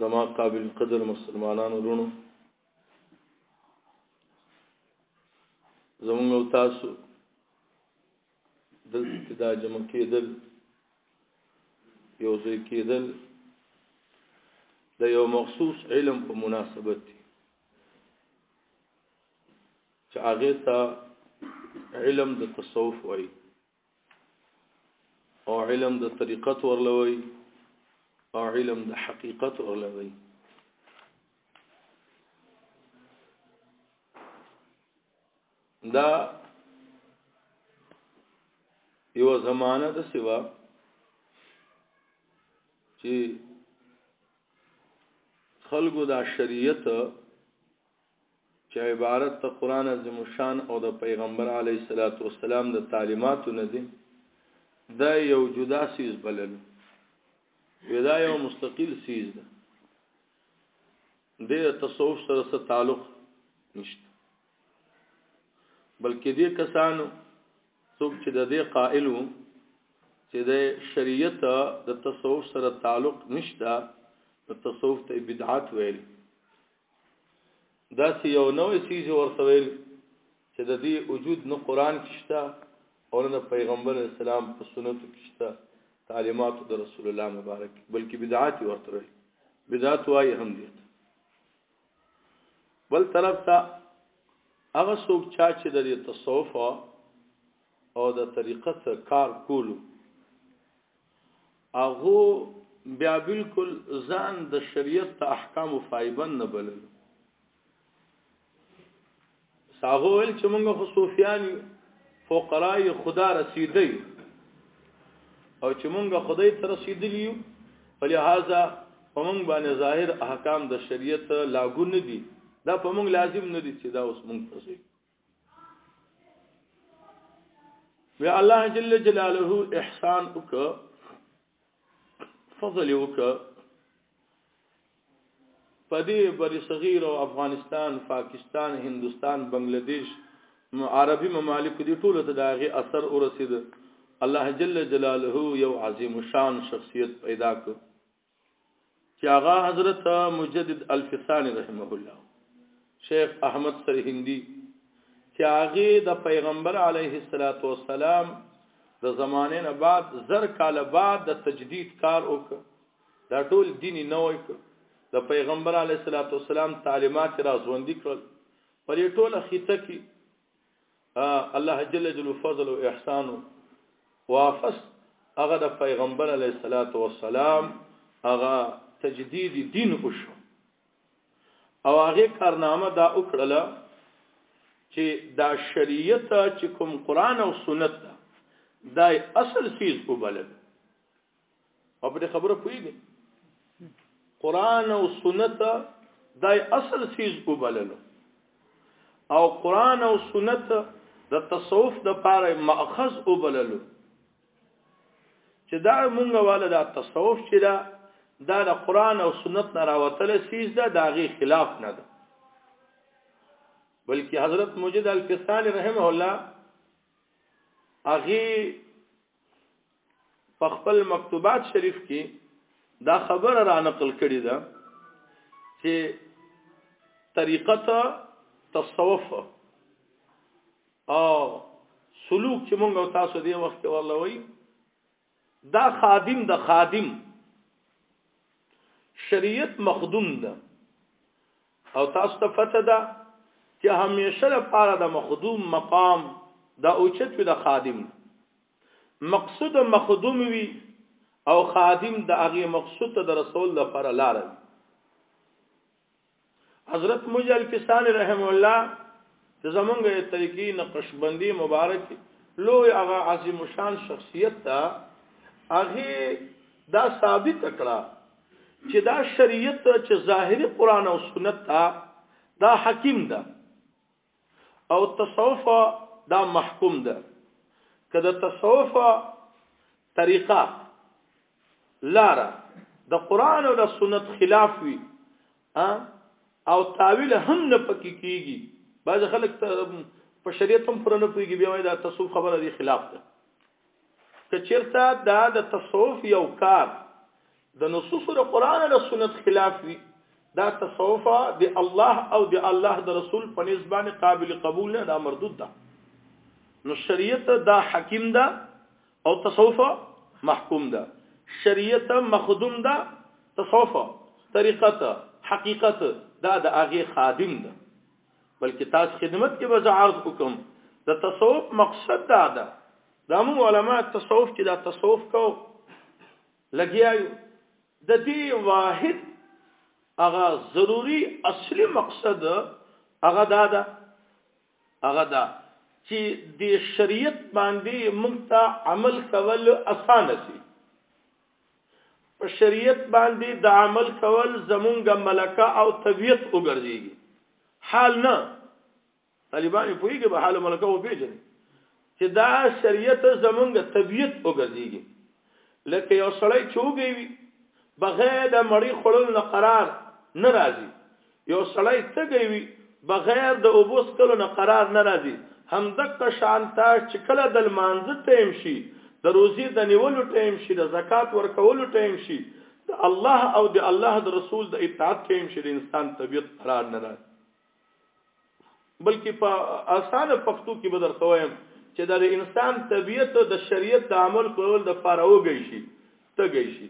زما قابل قدر مسلمانانو ورونو زمونږ او تاسو د دا جمع کېدل یو ځای کېدل د یو مخصوص علم په مناسبت دی چې هغه ته علم د تصوف وایي او علم د طریقت ورلوي او علم د حقیقت ورلوي دا یو زمانہ د سیوا چې خلقو دا شریعت چې عبارت د قران عظیم شان او د پیغمبر علی صلوات و سلام د تعلیماتو نه دی دا یو جدا سیز بلل ودا یو مستقل سیز ده د تصوف سره څه تعلق نشته بلکې دې کسانو څوک چې د دې قائل وو چې د شریعت د تصوف سره تعلق نشته د تصوف ته بدعت ویل دا سی یو نوې چیز ورته ویل چې د دې وجود نه قران کې شته او نه پیغمبر اسلام په سنتو کې شته تعلیمات د رسول الله مبارک بلکې بدعات ورته ویل بدعات وايي هم دي بل طرف ته هغه څوک چې د تصوف او د طریقت کار کولو هغه بیا بالکل ځان د شریعت ته احکام او فایبن نه بلل ساغو ول چې موږ خو صوفیان فقرای خدا رسیدي او چې موږ خدای ته رسیدلی یو فلهذا په موږ باندې ظاهر احکام د شریعت لاګو نه دي دا په موږ لازم نه دي چې دا اوس موږ تاسو وی الله جل جلاله احسان وک فضل وک پدې بری صغیر او افغانستان پاکستان هندستان بنگلاديش عربي ممالک دي ټول ته داغي اثر ورسید الله جل جلاله یو عظیم شان شخصیت پیدا ک چې هغه حضرت مجدد الفسانی رحمه الله شیخ احمد سرهندی چې هغه د پیغمبر علیه الصلاۃ والسلام د زمانه نه بعد زر کال بعد د تجدید کار وکړ دا ټول دیني نه وای د پیغمبر علیه الصلاۃ والسلام تعلیمات را ژوندۍ کړل په دې ټوله خطه کې الله جل جلاله فضل او احسان وافس هغه د پیغمبر علی صلوات و سلام هغه تجدید دین وشو او هغه کارنامه دا وکړه چې دا شریعت چې کوم قران او سنت دا اصل سیز وبلل او په خبره پوهیږي قران او سنت دای اصل سیز وبللو او قران او سنت د تصوف د پاره ماخذ وبللو چې دا مونږه والا د تصوف چې دا دا د قران او سنت نه راوتل سیز ده دا غي خلاف نه ده بلکې حضرت مجد الفسانی رحمه الله اغي په خپل مکتوبات شریف کې دا خبره را نقل کړې ده چې طریقت تصوف او سلوک چې مونږ او تاسو دی وخت کې والله وای دا خادم د خادم شریعت مخدوم ده او تاسو ته پته ده چې همیشه لپاره د مخدوم مقام د اوچت وي د خادم مقصود مخدوم وي او خادم د هغه مقصود ته د رسول لپاره لار وي حضرت موسی الفسانی رحم الله د زمونږه طریقې نقشبندي مبارک لوی هغه عظیم شان شخصیت ته هغه دا ثابت کړه چه دا شریعت چه ظاهری قرآن او سنت تا دا حکیم ده او تصوف دا محکوم ده که د تصوف طریقه لاره د قران او د سنت خلاف وي ها او تعویل هم نه پکې کیږي بعض خلک په شریعت هم پر نه پويږي بیا وایي دا تصوف خبره دی خلاف ده که چیرته دا د تصوف یو کار د نصوص د قران او سنت خلاف وي دا تصوف د الله او د الله د رسول په نسبت قابل قبول نه دا مردود ده نو شریعت دا حکیم ده او تصوف محکوم ده شریعت مخدوم ده تصوف طریقت حقیقت دا د هغه خادم ده بلکې تاسو خدمت کې به عرض وکم د تصوف مقصد دا ده دا موږ علما تصوف چې دا تصوف کو لګیایو د دې واحد هغه ضروری اصلي مقصد هغه دا ده هغه دا چې د شریعت باندې موږ ته عمل کول اسانه سي په شریعت باندې د عمل کول زمونږ ملکه او طبیعت وګرځيږي حال نه طالبان په یوه به حال ملکه او پیژني چې دا شریعت زمونږ طبیعت وګرځيږي لکه یو سړی چې وږی وي بغیر د مړی خړل نه قرار نه راځي یو سړی تږی وي بغیر د اوبو سکلو نه قرار نه راځي هم دغه شان تاش چې کله د لمانځه ټیم شي د روزي د نیولو ټیم شي د زکات ورکولو ټیم شي د الله او د الله د رسول د اطاعت ټیم شي د انسان طبيعت قرار نه راځي بلکې په اسانه پښتو کې بدر توایم چې د انسان طبیعت د شریعت د عمل کول د پاره وګی شي تګی شي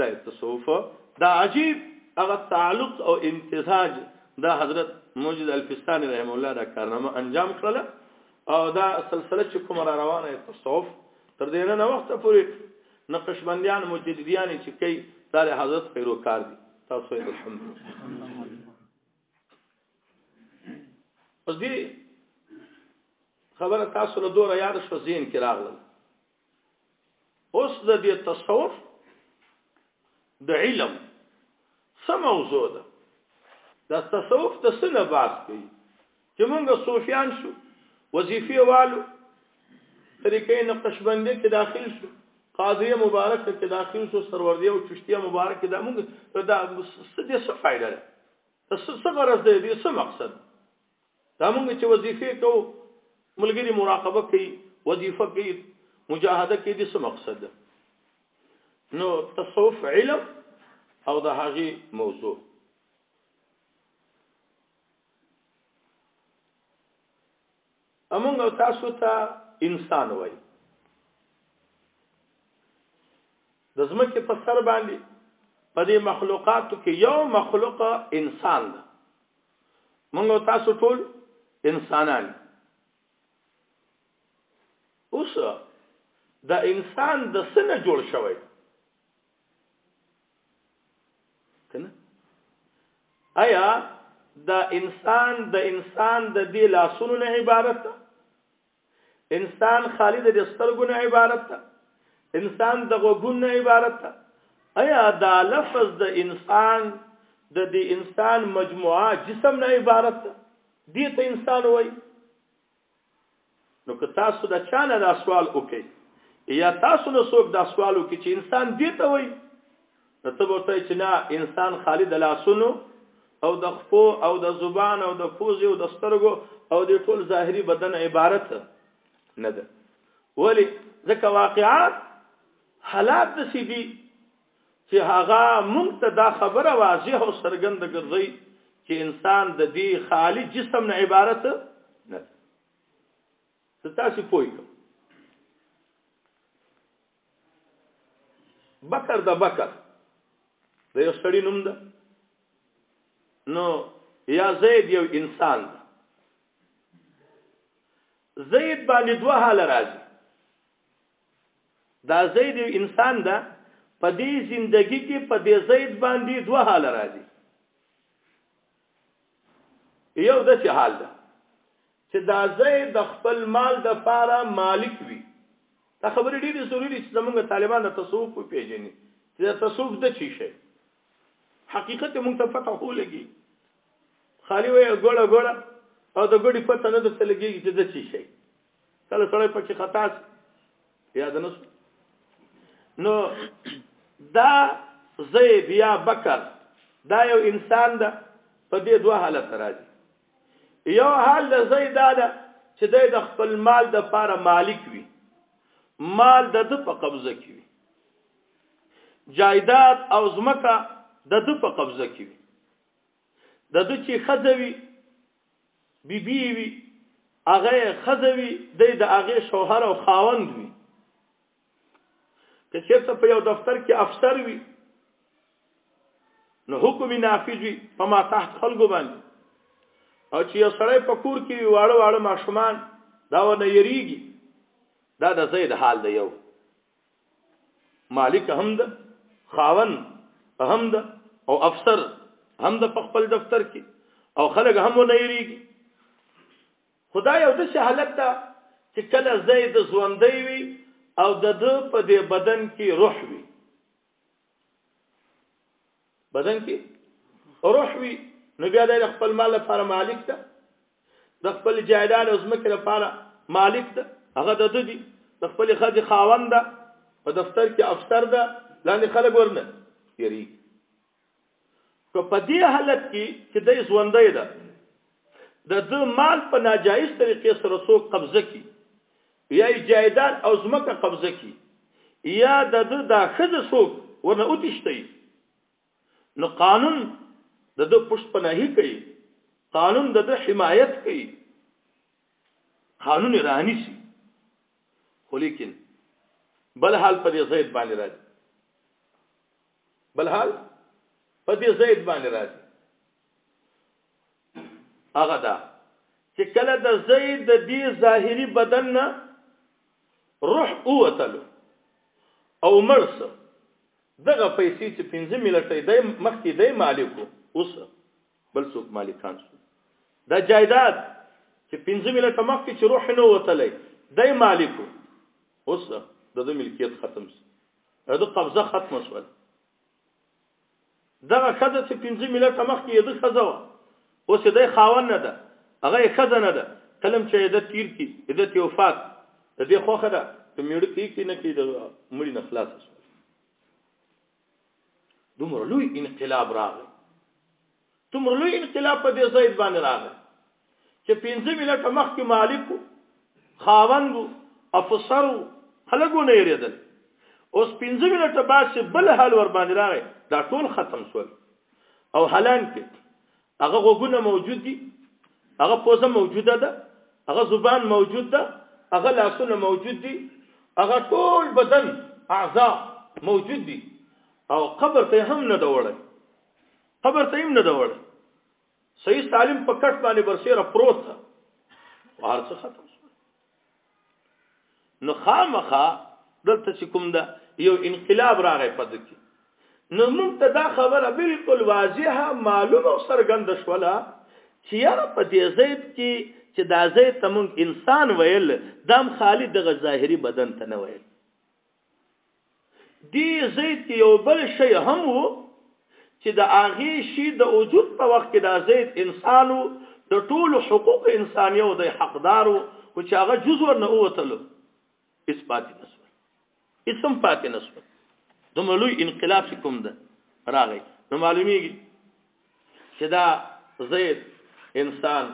د تصوف دا عجیب هغه تعلق او امتزاج دا حضرت موجد الفستانی رحم الله دا کارنامه انجام کړله او دا سلسله چې کوم را روانه تصوف تر دې نه وخت پورې نقشبندیان مجددیان چې کوي دا حضرت پیروکار دي تاسو الحمدلله اوس دې خبره تاسو له دوه یاد شو زین کې راغله اوس د دې تصوف د علم سم موضوع ده د تصوف د سنه باس کوي چې موږ صوفیان شو وظیفه والو طریقې نقشبندي کې داخل شو قاضی مبارک کې داخل شو سروردی او چشتیه مبارک کې دا موږ دا څه دې څه فائدہ ده څه غرض دی دې څه مقصد دا موږ چې وظیفه کوو ملګری مراقبه کوي وظیفه کوي مجاهده کوي دې څه مقصد ده نو تصوف علم او د هغه موضوع امونږ او تاسو ته انسان وای د زمکه په سر باندې په دې مخلوقاتو کې یو مخلوق انسان ده موږ تاسو ټول انسانان اوس دا انسان د سنه جوړ شوی کنه آیا دا انسان د انسان د دې لاسونو نه عبارت ده انسان خالد د سترګو نه عبارت ده انسان د غوګون نه عبارت ده آیا دا لفظ د انسان د دې انسان مجموعه جسم نه عبارت ده دې ته انسان وای نو که تاسو د چا نه دا سوال وکړئ یا تاسو نه څوک دا سوال وکړي چې انسان دې ته وایي نو ته به ورته چې نه انسان خالي د لاسونو او د خپو او د زبان او د پوزې او د سترګو او د ټول ظاهري بدن عبارت نه ده ولی ځکه واقعات حالات د سیدی چې هغه مونږ ته دا خبره واضح او څرګند ګرځي چې انسان د دې خالی جسم نه عبارت نه دی ستاسو پوي کوم بکر د بکر د یو سړی نوم ده نو یا زید یو انسان ده زید باندې دوه حال راځي دا زید یو انسان ده په دې زندگی کې په دې زید باندې دوه حال راځي یو د څه حال ده چې دا زید د خپل مال د پاره مالک وي دا خبرې ډېرې ضروري چې زمونږ طالبان د تصوف په پیژني چې د تصوف د چی شي حقیقت مونږ ته پته هو لګي خالی وي ګړه ګړه او د ګړي پته نه د څه لګي چې د چی شي کله سره پکې خطا سي یاد نه نو دا زید یا بکر دا یو انسان ده په دې دوه حالت راځي یو حال د زید دا ده چې د خپل مال د پاره مالک وي مال د د په قبضه کې وي جایداد او زمکه د د په قبضه کې وي د د چې خځوي بی بی وی هغه خزوی د د هغه شوهر او خاوند وی که چیرته په یو دفتر کې افسر وی نو حکم نافذ وی په ما تحت خلکو باندې او چې یو سړی په کور کې وی واړه واړه ماشومان دا ونه یریږي دا د زید حال دی یو مالک هم د خاون هم د او افسر هم د خپل دفتر کې او خلک هم نه یریږي خدای یو د حالت ته چې کله زید ژوندۍ وي او د د په دې بدن کې روح وي بدن کې روح وي نو بیا د خپل مال لپاره مالک ده د خپل جایداد او زمکه لپاره مالک ده هغه د دې د خپل خځې خاوند ده په دفتر کې افسر ده لاندې خلک ورنه یری که په دې حالت کې چې دی ژوندی ده د د مال په ناجایز طریقې سره څوک قبضه کی یا جایداد او ځمکه قبضه کی یا د د دا خزه څوک ورنه اوتشتي نو قانون د د پښت پناهي کوي قانون د د حمایت کوي قانون رانی سي خو لیکن بل حال په دې زید باندې راځي بل حال په دې زید باندې راځي هغه دا چې کله د زید د دې ظاهری بدن نه روح اوتلو او مرس دغه پیسې چې 15 ملټه د مخکې د مالکو اوس بل څوک مالکان شو دا جایداد چې 15 ملټه مخکې چې روح نه وتلې د مالکو اوس د ملکیت ختم شو د قبضه ختم شول دغه خزه چې پنځه ملت مخ کې د خزه و اوس د خاون نه ده هغه خزه نه ده کلم چې د تیر کې د توفات د دې خوخه ده په میړ کې کې نه کې د مړي نه خلاص شو دومره لوی انقلاب راغی څومره لوی انقلاب په دې زید باندې راغی چې پنځه ملټه مخکې مالک خاوند افسر خلګو نه یریدل اوس پنځه ملټه بعد چې بل حال ور باندې راغی دا ټول ختم شول او حالان کې هغه غوګونه موجود دي هغه پوزه موجوده ده هغه زبان موجود ده هغه لاسونه موجود دي هغه ټول بدن اعضاء موجود دي او قبر ته هم نه دوړل قبر ته هم نه دا وړي صحیح سالم په کټ باندې برسېره پروت ده هر څه ختم شو نو خامخه دلته چې کوم ده یو انقلاب راغی په دکی نو موږ ته دا خبره بالکل واضحه معلومه او څرګنده شوله چې یاره په دې زید کې چې دا زید ته موږ انسان ویل دام خالی دغه ظاهري بدن ته نه ویل دې ځای کې یو بل شی هم و چې د هغې شي د وجود په وخت کې دا زید انسان و د ټولو حقوق انساني او د حقدار و خو چې هغه جز ورنه ووتلو هېڅ پاتې نه شول هېڅ هم پاتې نه شول دومره لوی انقلاب چې کوم ده راغی نو معلومیږي چې دا زید انسان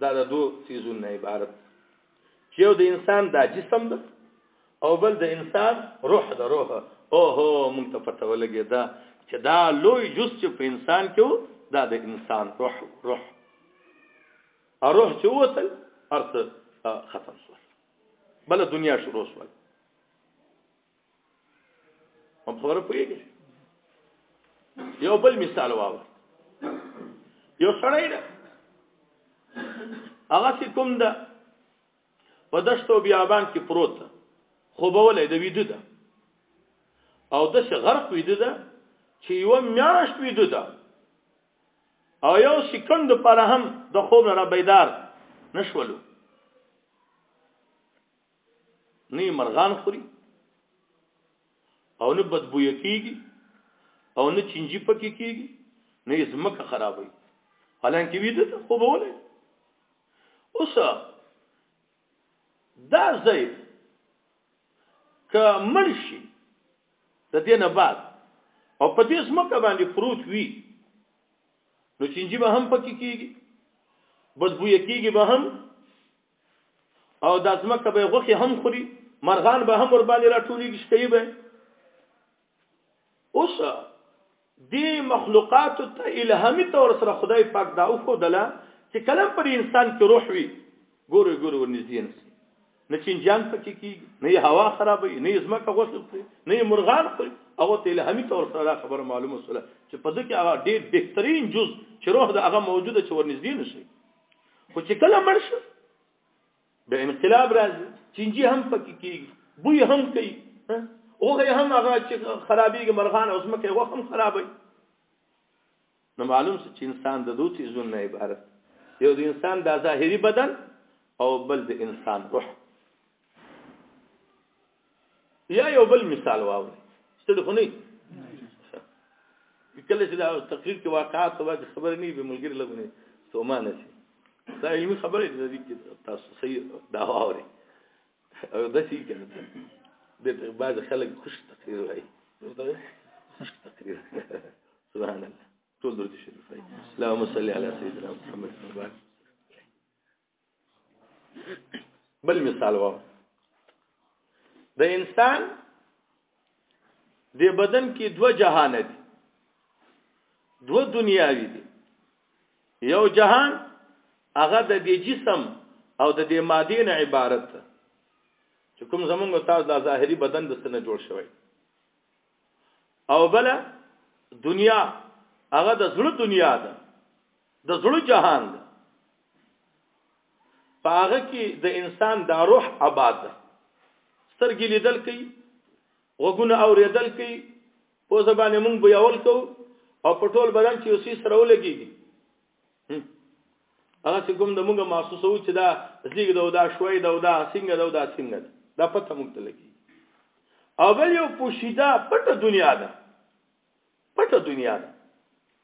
دا د دوه سیزونو نه عبارت چې یو د انسان دا جسم ده او بل د انسان روح د روح او هو مونږ ته پته ولګي دا چې دا لوی جز چې په انسان کې وو دا د انسان روح روح او روح چې وته ارته ختم شو بل دنیا شروع شو په خبره پوهیږي یو بل مثال واور یو سړی ده هغه چې کوم ده په دشتو بیابان کې پروت ده خو به ولې د ویده ده او د څه غرق ویده ده چې یو میاشت ویده ده او یو سکند پر هم د خوب نه را بیدار نشولو نه مرغان خوري او نه بدبوې کیږي او نه چنجي پکې کیږي نه یې زمکه خرابوي حالانکه وی ده خو به ولې اوس دا ځای که مړ شي د دې نه بعد او په دې زمکه باندې پروت وي نو چنجي به هم پکې کیږي بدبوې کیږي به هم او دا ځمکه به غوخي هم خوري مرغان به هم ور باندې راټولېږي شپې به اوس دې مخلوقات ته الهامي تور سره خدای پاک دا او خدلا چې کلم پر انسان کې روح وي ګوري ګوري ورنږدې نه سي نه چنجان پکې کیږي نه هوا خرابوي نه ځمکه غوښل خوري نه مرغان خوري هغه ته الهامي تور سره دا خبره معلومه سره چې په دې کې هغه ډېر بهترین جز چې روح د هغه موجوده چې ورنږدې نه شي خو چې کله مړ شو د انقلاب راځي چینجی هم پکې کیږي بوی هم کوي اوغه هم هغه چې خرابېږي مرغان اوس مکه هغه هم خرابوي نو معلوم څه چې انسان د دوه چیزونو نه عبارت یو د انسان د ظاهري بدن او بل د انسان روح یا یو بل مثال واوري ستړي خو نه کله چې دا تقریر کې واقعات او خبرې نه به ملګری لګونه سوما نه شي دا علمي خبرې دي چې تاسو صحیح دا واوري او دا شي کنه د بعض خلک خوش تقریر وایي خوش تقریر سبحان الله ټول درته شریف اللهم صل علی سیدنا محمد وعلى بل مثال و د انسان د بدن کې دوه جهان دي دوه دنیاوی دي یو جهان هغه د دې جسم او د دې ماده نه عبارت ده چې کوم زمونږ تاسو د ظاهري بدن د سنه جوړ شوی او بل دنیا هغه د زړه دنیا ده د زړه جهان ده پاغه کې د انسان د روح آباد ده سترګې لیدل کوي غوګونه اوریدل کوي په زبانه مونږ به یول کو او په ټول بدن چې اوسې سره ولګيږي هغه چې کوم د مونږه محسوسو چې دا زیګ دا دا شوي دا دا سنگ دا دا سنگ دا پته مونږ ته لګي او بل یو پوشیده پټه دنیا ده پټه دنیا ده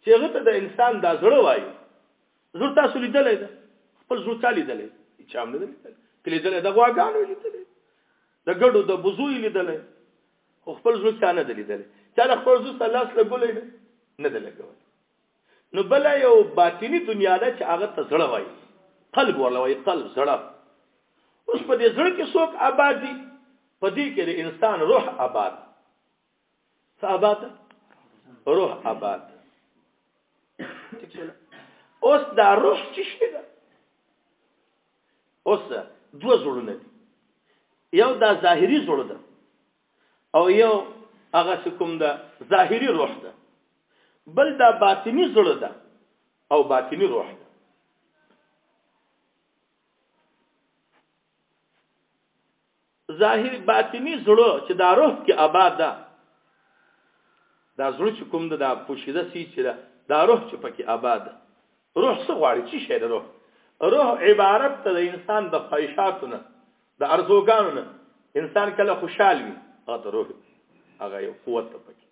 چې هغه ته د انسان دا زړه وایي زړه تاسو لیدلې ده خپل زړه چا لیدلې چې هم نه لیدلې کله دلې د غواګانو لیدلې د ګډو د بوزوي لیدلې خو خپل زړه چا نه لیدلې چا د خپل زړه سلاس لګولې نه ده لګولې نو بل یو باطینی دنیا ده چې هغه ته زړه وایي قلب ورله وایي قلب زړه اوس په دې زړه کې څوک آباد دي په دې کې د انسان روح آباد څه آباد روح آباد اوس دا روح چې شي دا اوس دوه زړونه دي یو دا ظاهري زړه ده او یو هغه کوم ده ظاهري روح ده بل دا باطني زړه ده او باطني روح ده ظاهر باطنی زړه چې دا روح کې آباد ده دا زړه چې کوم ده دا پوشیده سی چې ده دا روح چې پکې آباد ده روح څه غواړي چې شی ده روح روح عبارت ته د انسان د خواهشاتو نه د ارزوګانو نه انسان کله خوشحال وي هغه ته روح هغه یو قوت ته پکې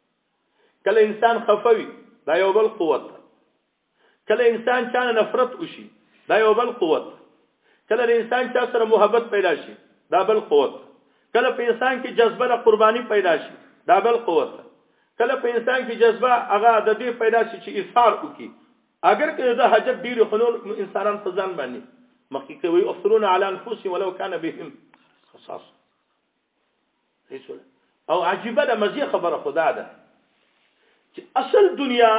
کله انسان خفوي دا یو بل قوت ده کله انسان چا نه نفرت وشي دا یو بل قوت ده کله د انسان چا سره محبت پیدا شي دا بل قوت ده کله په انسان کې جذبه د قرباني پیدا شي دا بل قوت ده کله په انسان کې جذبه هغه د دې پیدا شي چې اثار وکي اگر که د حاجت ډیر خنور انسانان په ځان باندې مخکې کوي افسرون علی انفسهم ولو کان بهم خصاص هیڅ او عجیبه د مزي خبره خدا ده چې اصل دنیا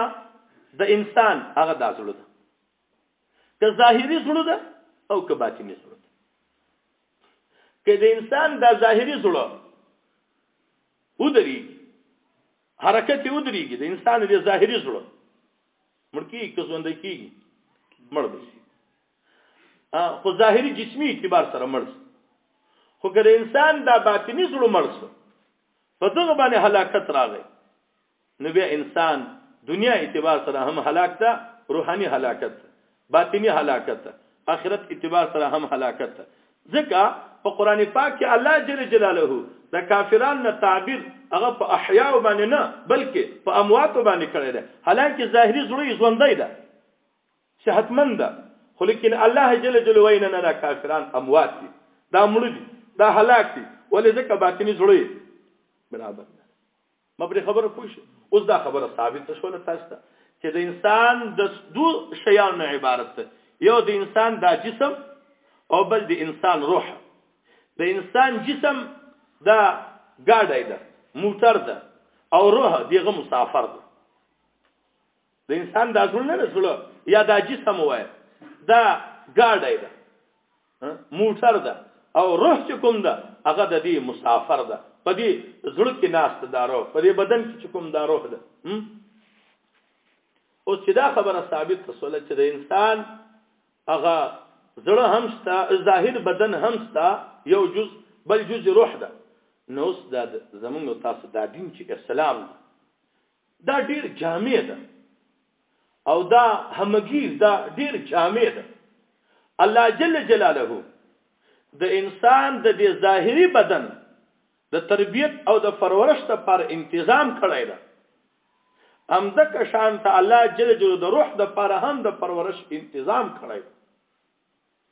د انسان هغه د زړه ده که ظاهري زړه ده او که باطني زړه ده که د انسان د ظاهري زړه ودري حرکت ودريږي د انسان د ظاهري زړه مړ کیږي که ژوند کیږي مړ دی خو ظاهري جسمي اعتبار سره مړ شو خو که د انسان دا باطني زړه مړ شو په دغه باندې هلاکت راغی نو بیا انسان دنیا اعتبار سره هم هلاک ده روحاني هلاکت باطني هلاکت آخرت اعتبار سره هم هلاکت ځکه په قران پاک کې الله جل جلاله د کافرانو نه تعبیر هغه په احیا باندې نه بلکې په اموات باندې کړی دی حالانکه ظاهري زړه یې ژوندۍ ده صحتمند ده خو لیکن الله جل جلوه یې نه دا کافران اموات دي دا مړه دي دا هلاک دي ولې ځکه باطنی زړه برابر نه مبري خبره پوه شي اوس دا خبره ثابت شول تاسو ته چې د انسان د دو شیانو عبارت ده یو د انسان دا جسم او بل د انسان روح د انسان جسم دا ګاډی ده موټر ده او روح دیغه مسافر ده د انسان دا زړه نه زړه یا دا جسم وای دا ګاډی ده موټر ده او روح چې کوم ده هغه د دې مسافر ده په دې زړه کې ناست دا روح په دې بدن کې چې کوم دا روح ده او چې دا خبره ثابت تسوله چې د انسان هغه زړه هم ستا ظاهر بدن هم ستا یو جز بل جز روح ده نو اوس دا زمونږ تاسو دا دین چې اسلام دا ډیر جامع ده او دا همغیر دا ډیر جامع ده الله جل جلاله د انسان د دې ظاهري بدن د تربیت او د پرورش لپاره انتظام کړی ده هم د کشان ته الله جل جلاله د روح د لپاره هم د پرورش انتظام کړی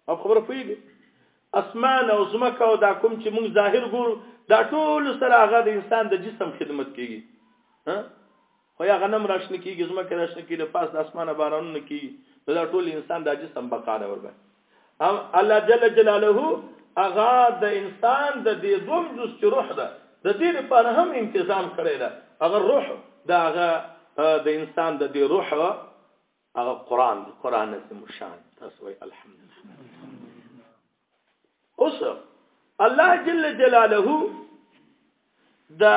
او خبره پوهیږي اسمان او زمکه او دا کوم چې موږ ظاهر ګورو دا ټول سره هغه د انسان د جسم خدمت کوي ها خو یا غنم راشنه کیږي زمکه راشنه کیږي پاس د اسمانه بارانونه کیږي دا ټول انسان د جسم بقا ده وربه هم الله جل جلاله اغا د انسان د دې دوم جز چې روح ده د دې لپاره هم انتظام کړی ده هغه روح دا هغه د انسان د دې روح هغه قران دی قران عظیم شان تاسو وای الحمدلله اوس الله جل جلاله دا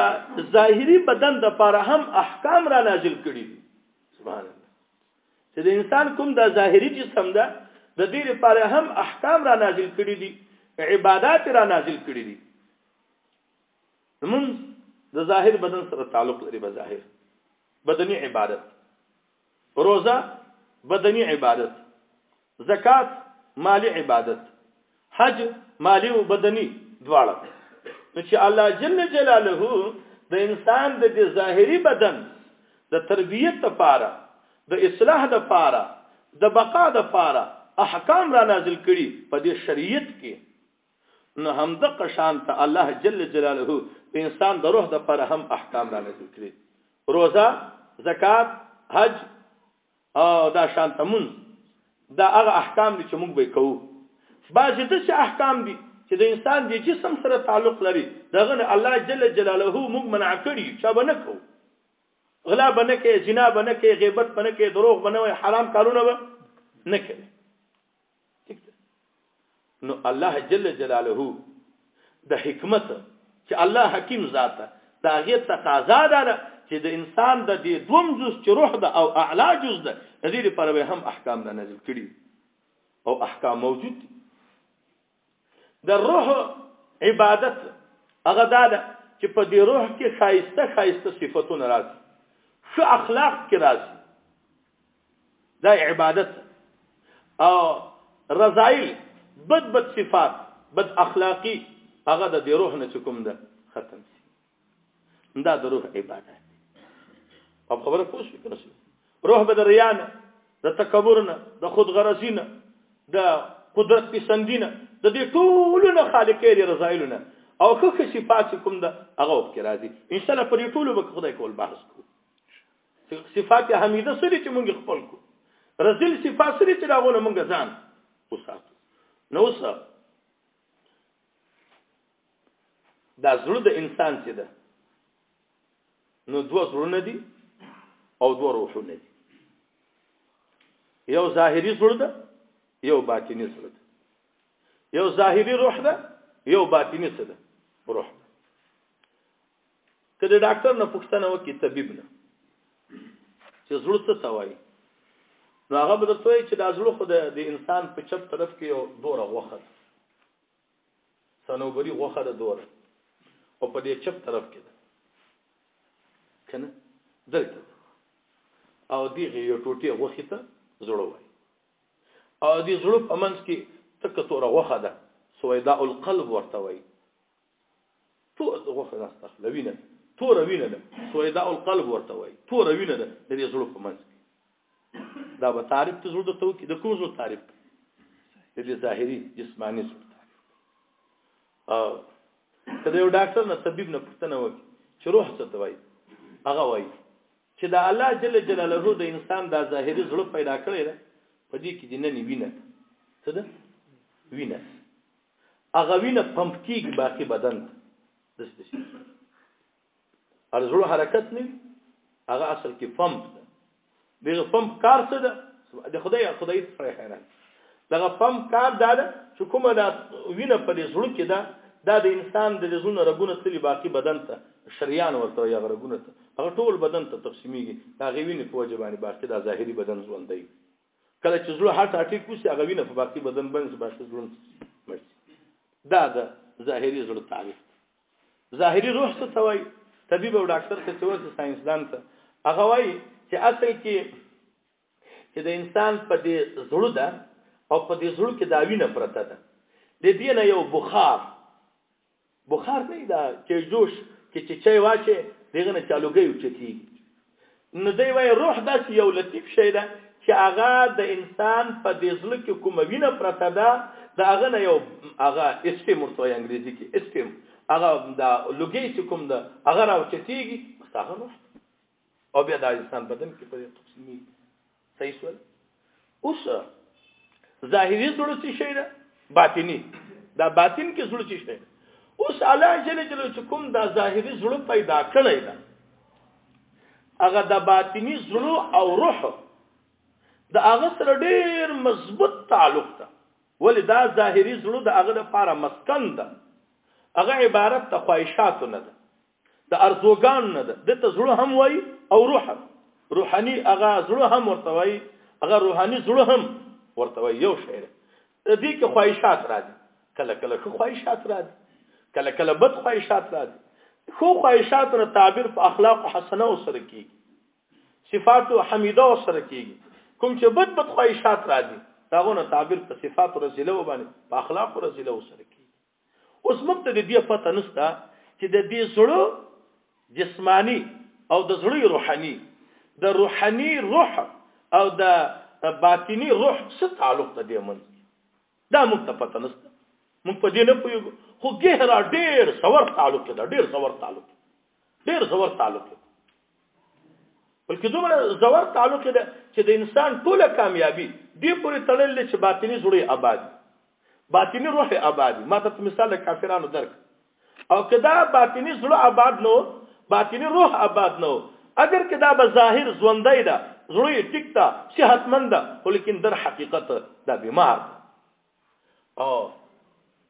ظاهری بدن د پاره هم احکام را نازل کړی دي سبحان الله چې د انسان کوم دا ظاهری جسم ده د دې لپاره هم احکام را نازل کړی دي عبادت را نازل کړی دي موږ د ظاهر بدن سره تعلق لري به ظاهر بدني عبادت روزه بدني عبادت زکات مالی عبادت حج مالی او بدني دواړه نو چې الله جل جلاله د انسان د دې ظاهري بدن د تربیت لپاره د اصلاح لپاره د بقا لپاره احکام را نازل کړي په دې شریعت کې نو هم دغه شان ته الله جل جلاله په انسان د روح د پر هم احکام را نازل کړي روزه زکات حج او دا شان تمون دا هغه احکام دي چې موږ به کوو بعض د څه احکام دي چې د انسان د جسم سره تعلق لري دغه نه الله جل جلاله موږ منع کړی چې به نه کوو غلا بنه کې زنا بنه کې غیبت بنه کې دروغ بنه حرام کارونه نه کوي نو الله جل جلاله د حکمت چې الله حکیم ذات دا غي تقاضا ده چې د انسان د دې دوم جز چې روح ده او اعلی جز ده د دې لپاره هم احکام نه نازل کړي او احکام موجود دي د روح عبادت هغه دا ده چې په دې روح کې خایسته خایسته صفاتونه راځي ښه اخلاق کې راځي دا عبادت او رضایل بد بد صفات بد اخلاقی هغه د روح نه کوم ده ختم دا د روح عبادت په خبره پوه شو کنه روح به د ریا نه د تکبر نه د خود غرضی نه د قدرت پسندی نه د دې ټولو نه خالق یې رضایل نه او خو صفات کوم د هغه وخت راځي ان شاء الله پر ټولو به خدای کول بحث کو صفات حمیده سره چې موږ خپل کو رزل صفات سره چې راغونه موږ ځان وساتو نو سره دا زړه د انسان څه ده نو دوه زړونه دي او دوه روحونه دي یو ظاهری زړه ده یو باطینی زړه ده یو ظاهری روح ده یو باطینی څه ده روح ده کله ډاکټر نه پوښتنه وکي طبيب نه چې زړه څه توایي نو هغه به درته وایي چې دا زړه خو د انسان په چپ طرف کې یو دوره غوخه ده صنوبري غوښه ده دوره او په دې چپ طرف کې ده کنه دلته او دی یو ټوټه غوښه ته زړه وای او دی زړه په منځ کې تک توره غوښه ده سویدا القلب ورته وای تو غوښه نه استخله وینه تور وینه ده سویدا القلب ورته وای تور وینه ده د زړه په منځ کې دا به تعریف ته زړه ته وکړي د کوم زړه تعریف د دې ظاهري جسماني زړه تعریف او کله یو ډاکټر نه طبيب نه پوښتنه وکړي چې روح څه ته وایي هغه وایي چې دا الله جل جلاله د انسان دا ظاهري زړه پیدا کړی دی په دې کې د نن وینه څه ده وینه هغه وینه پمپ کیږي باقي بدن د څه ارزړو حرکت نه هغه اصل کې پمپ ده دغه پمپ کار څه ده د خدای خدای سره حیران دغه پمپ کار دا ده چې کومه دا وینه په دې زړه کې ده دا د انسان د لزونه رګونه تللی باقی بدن ته شریان ورته یا رګونه ته هغه ټول بدن ته تقسیمیږي دا غوینه په وجه باندې باقی دا ظاهری بدن ژوند دی کله چې زړه هارت اټیک وسی هغه وینه په باقی بدن باندې باقی ژوند مرسي دا د ظاهری زړه تعریف ظاهري روح څه ته وایي طبيب او ډاکټر ته چې ورته ساينسدان ته هغه وایي چې اصل کې چې د انسان په دې زړه ده او په دې زړه کې دا وینه پرته ده د دې نه یو بخار بخار نه دا چې جوش کې چې چای واچي دغه نه چالوګي او چتي نو دی وايي روح داسې یو لطیف شی ده چې هغه د انسان په دې زړه کې کومه وینه پرته ده د هغه نه یو هغه اسپیم ورته وایي انګریزي کې اسپیم هغه د لوګي چې کوم ده هغه راوچتېږي بس هغه روح او بیا د انسان بدن کې په تقسیمي صحیح سول اوس ظاهری زړه څه شي ده باطینی دا باطن کې زړه څه شي اوس الله جل جلاله چې کوم دا ظاهری زړه پیدا کړی دا هغه د باطینی زړه او روح د هغه سره ډیر مضبوط تعلق ده ولې دا ظاهری زړه د هغه لپاره مسکن ده هغه عبارت ته خواهشاتو نه ده د ارزوګان نه ده دته زړه هم وای او روح روحاني هغه زړه هم ورته وای هغه روحاني زړه هم ورته وای یو شعر دې کې خواهشات راځي کله کله خو خواهشات راځي کله کله بد خواهشات راځي خو خواهشات نه تعبیر په اخلاق حسنه او سره کیږي صفات حمیده او سره کیږي کوم چې بد بد خواهشات راځي داغه نه تعبیر په صفات رزله وبانه په اخلاق رزله او سره کیږي اوس موږ ته د دې پته نشته چې د دې زړه جسمانی او د زړه روحاني د روحاني روح او د باطینی روح څه تعلق ته دی منځ دا موږ ته پته نشته موږ په دې نه پوهیږو خو ګهرا ډیر سور تعلق ده ډیر سور تعلق ډیر سور تعلق بلکې دومره زور تعلق ده چې د انسان ټوله کامیابی دې پورې تړل چې باطنی زړه آباد باطنی روح آباد ما ته مثال د کافرانو درک او کدا باطنی زړه آباد نو باطنی روح آباد نو اگر کدا به ظاهر ژوندۍ ده زړه ټیک ده صحتمند ده ولیکن در حقیقت دا بیمار ده او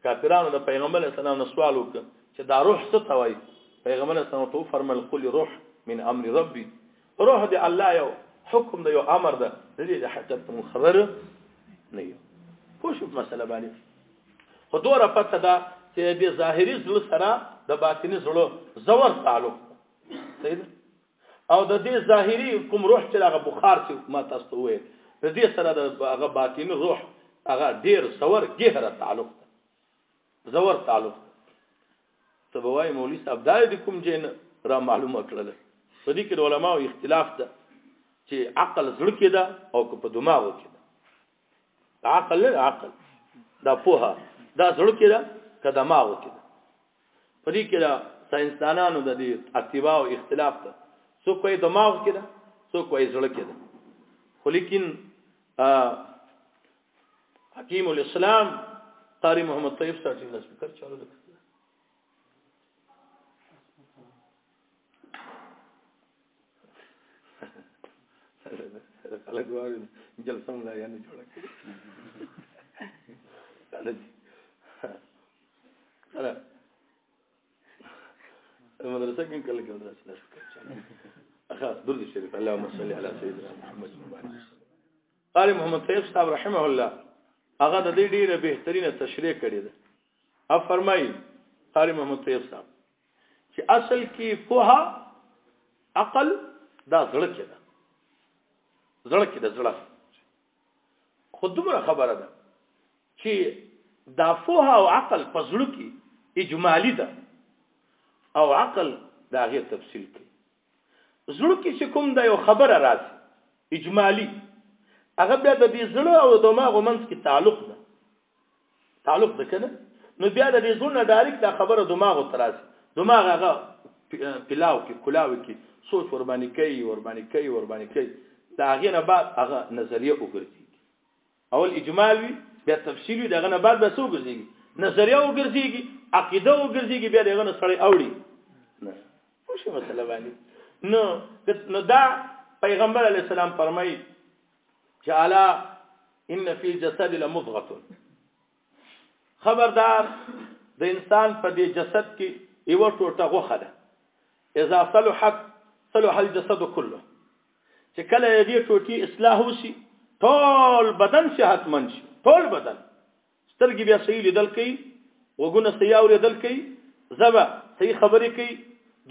کافرانو د پیغمبر علیه السلام نه سوال وکړ چې دا روح څه ته وایي پیغمبر علیه السلام ته فرمایل قل روح من امر ربي روح دی الله یو حکم دی یو امر ده د دې د حقیقت مون خبر نه یو پوه شو مسله باندې خو دوره پته ده چې د ظاهري زړه سره د باطني زړه زور تعلق صحیح ده او د دې ظاهري کوم روح چې هغه بخار چې ما تاسو ته وې د دې سره د هغه باطینی روح هغه ډیر زور ګهره تعلق ده زور تعلق ته بوای مولوی صاحب دا د کوم جن را معلومه کړل په دې کې علماو اختلاف ده چې عقل زړه کې ده او په دماغو کې ده عقل عقل دا پوها دا زړه کې دا کدا ما وکړه په دې کې دا ساينسدانانو د دې اتباع او اختلاف ته سو کوی دماغ کې دا سو کوی زړه کې دا خو لیکن حکیم الاسلام قاری محمد طیب سره چې نسب کړ چالو ده خلک وایي جلسه مو لا نه جوړه کړې سره المدرسة كان قال لك المدرسة لا شكر خلاص درد الشريف اللهم صل على سيدنا محمد قال محمد طيب صاحب رحمه الله هغه د دې ډیره بهترینه تشریح کړې ده اف فرمایي قاری محمد طیب صاحب چې اصل کې پوها عقل دا زړه کې ده زړه کې ده زړه خود دومره خبره ده چې دا فوها او عقل په زړه کې اجمالی ده او عقل دا غیر تفصیل کوي زړه کې چې کوم دا یو خبره راځي اجمالی هغه بیا د دې زړه او دماغ منځ کې تعلق ده تعلق ده کنه نو بیا د دې زړه ډایرک دا خبره دماغ ته راځي دماغ هغه پلاو کې کلاو کې سوچ ور باندې کوي ور باندې کوي ور باندې کوي دا هغه نه بعد هغه نظریه وګرځي اول اجمال وي بیا تفصیل وي دغه نه بعد به څو ګرځيږي نظریه وګرځيږي عقیده وګرځيږي بیا دغه نه سړی اوړي نه وشي مسله باندې نو نو دا پیغمبر علی السلام فرمایي چې الا ان فی الجسد لمضغه خبردار د انسان په دې جسد کې یو ټوټه غوخه ده اذا صلحت صلح الجسد كله چې کله د دې ټوټې اصلاح وشي ټول بدن صحت مند شي ټول بدن سترګې بیا صحیح لیدل کوي وګونه صحیح اوریدل کوي زبا صحیح خبرې کوي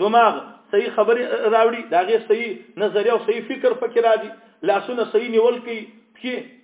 دماغ صحیح خبرې راوړي داغه صحیح نظریه او صحیح فکر پکې راځي لاسونه صحیح نیول کوي پکې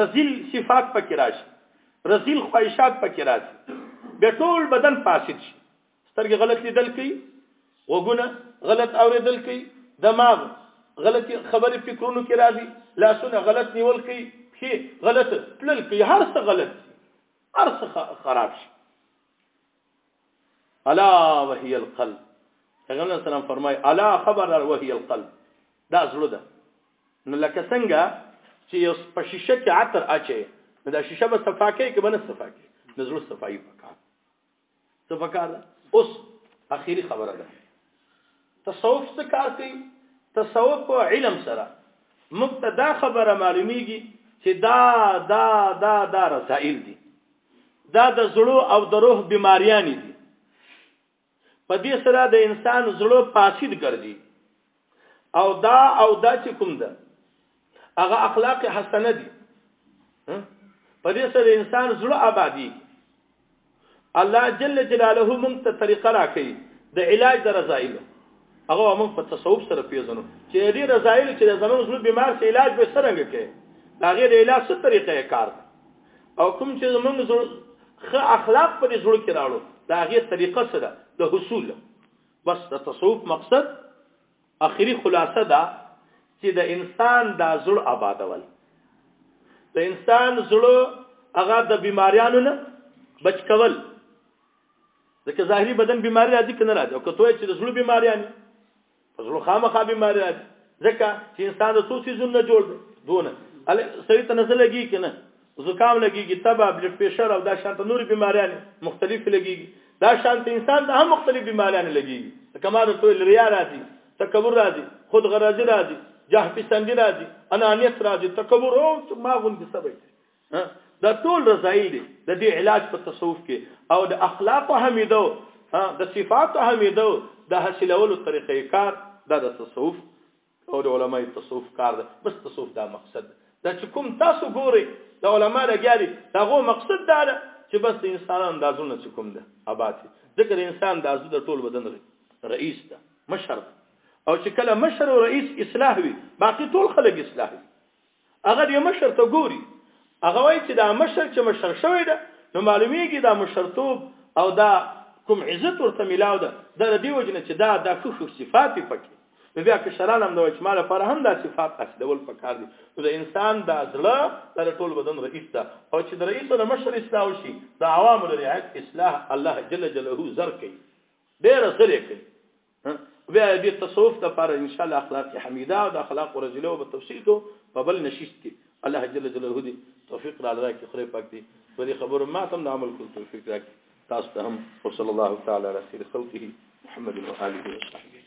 رزیل صفات پکې راشي رزیل خواهشات پکې راشي به ټول بدن فاسد شي سترګې غلط لیدل کوي وګونه غلط اوریدل کوي دماغ غلط خبرې فکرونو کې راځي لاسونه غلط نیول کوي پښې غلط تلل کوي هر څه غلط هر څه خراب شي الا وهي القلب پیغمبر سلام فرمای الا خبر وهي القلب دا زړه ده نو لکه څنګه چې یو په شیشه کې عطر اچي نو دا شیشه به صفا کوي که به نه صفا کوي نو زړه صفایي پکار څه پکار ده اوس اخیری خبره ده تصوف څه کار کوي تصوف په علم سره مبتدا خبره معلومیږي چې دا دا دا دا رسائل دي دا د زړه او د روح بیماریان دي په دې سره د انسان زړه فاسد ګرځي او دا او دا چې کوم ده هغه اخلاق حسنه دي په دې سره انسان زړه آبادی الله جل جلاله موږ ته طریقه راکړي د علاج د رضایل هغه موږ په تصوف سره پیژنو چې دې رضایل چې زموږ زړه بیمار سي علاج به سره کوي دا غیر علاج څه طریقه کار او کوم چې زمونږ زړه خه اخلاق پر زړه کې راړو دا غي طریقه سره د حصول بس د تصوف مقصد اخري خلاصه ده چې د انسان د زړه آبادول د انسان زړه هغه د بیماریانو نه بچ کول ځکه ظاهري بدن بیماری راځي کنه راځي او کته چې د زړه بیماریانه په زړه خامخا بیماری راځي ځکه چې انسان د څو سيزونو نه جوړ دی دونه سړی ته نزله لګي کنه زکام لګيږي تبه بلډ پريشر او دا شانت نوري بيماریاں مختلف لګيږي دا شانت انسان ته هم مختلف بيماریاں لګيږي کما د تو لريا راځي تکبر راځي خود غرض راځي جاه پسندی راځي انانیت راځي تکبر او ما غون کې سبې دا ټول رضایل دي د دې علاج په تصوف کې او د اخلاق حمیدو د صفات حمیدو د حاصلولو طریقې کار دا د تصوف او د علماي تصوف کار ده بس تصوف دا مقصد دا چې کوم تاسو ګوري د علما لګیا دي دا غو مقصد دا ده چې بس د انسان اندازونه چې کوم ده اباتي ځکه د انسان د ازو د ټول بدن رئیس ده مشر ده او چې کله مشر او رئیس اصلاح وي باقي ټول خلک اصلاح وي هغه دې مشر ته ګوري هغه وایي چې دا مشر چې مشر شوی ده نو معلومیږي دا مشرتوب او دا کوم عزت ورته ملاو ده دا د دې وجنه چې دا د خښو صفات پکې نو بیا که شران هم د وچما لپاره هم دا صفات حاصلول پکار دي نو د انسان د ازړه د ټول بدن رئیس ده او چې د رئیس له مشر اصلاح شي د عوامو د رعایت اصلاح الله جل جلاله زر کوي ډېر زر کوي بیا د تصوف د پر ان شاء الله اخلاق حمیده او د اخلاق رجله او تفصیل کو په بل نشست کې الله جل جلاله دې توفیق را لره کې خره پاک دې په دې خبرو ما تم د عمل کول توفیق راکړي تاسو ته هم وصلی الله تعالی علی خیر خلقه محمد و آله وصحبه